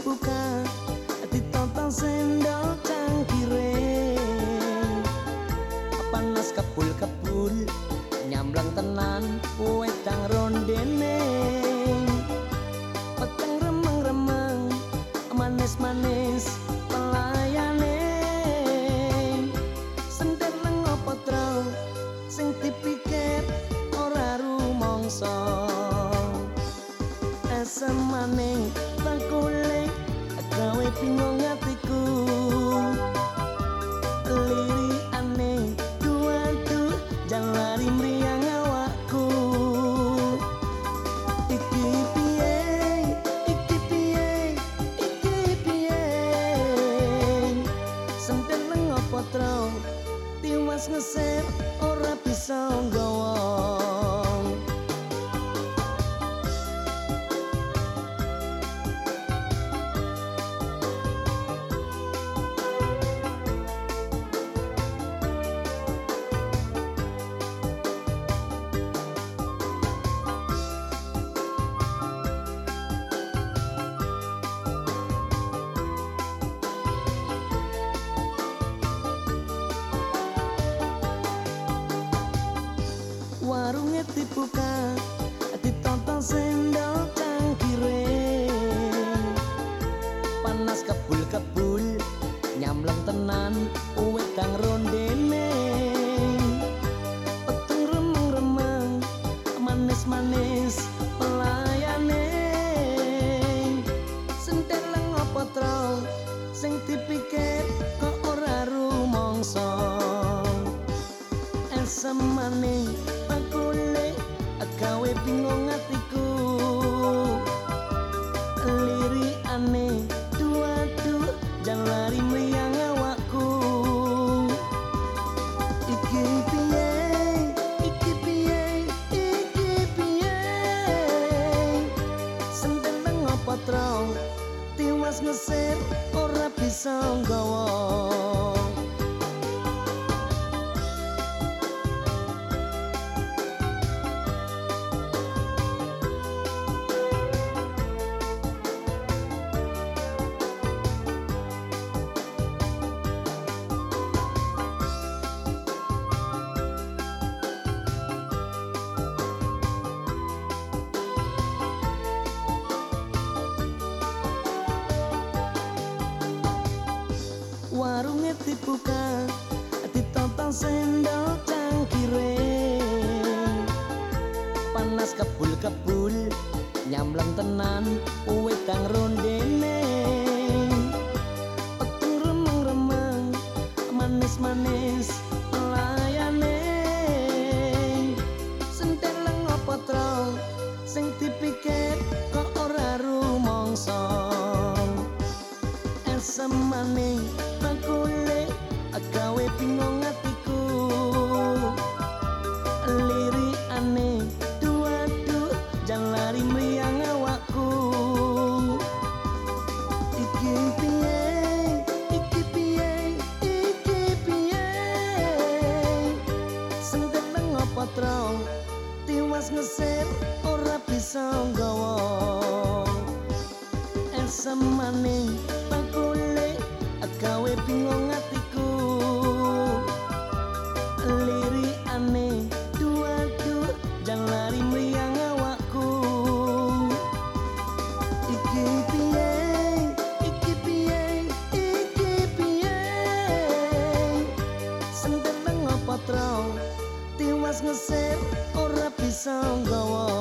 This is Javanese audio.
dibuka ditonton sendok cangkire. Panas kebul-kebul nyamblang tenan wedang rondene. Peteng remeng-remeng manis-manis pelayane. Sender lengo potro sing dipikir ora rumongso esemane bakule gawe potro tiwas ngeser ora bisa nggawa esemane bakule gawe bingung atiku. Liri ane dua du jalari mriang awakku. Iki piye iki piye iki piye? Sendeng apa tro tiwas ngeser ora bisa nggawa warungnya dibuka ditonton sendok cangkire. Panas kebul-kebul nyamleng tenan wedang rondene. Petung remeng-remeng manis-manis layane senteleng apa tro sing dipikir kok ora rumongso esemane bakule gawe bingung atiku. Liri ane dua du jalari mriang awakku. Iki piye iki piye iki piye? Sendeleng apa tro tiwas ngeser ora bisa ora bisa nggawa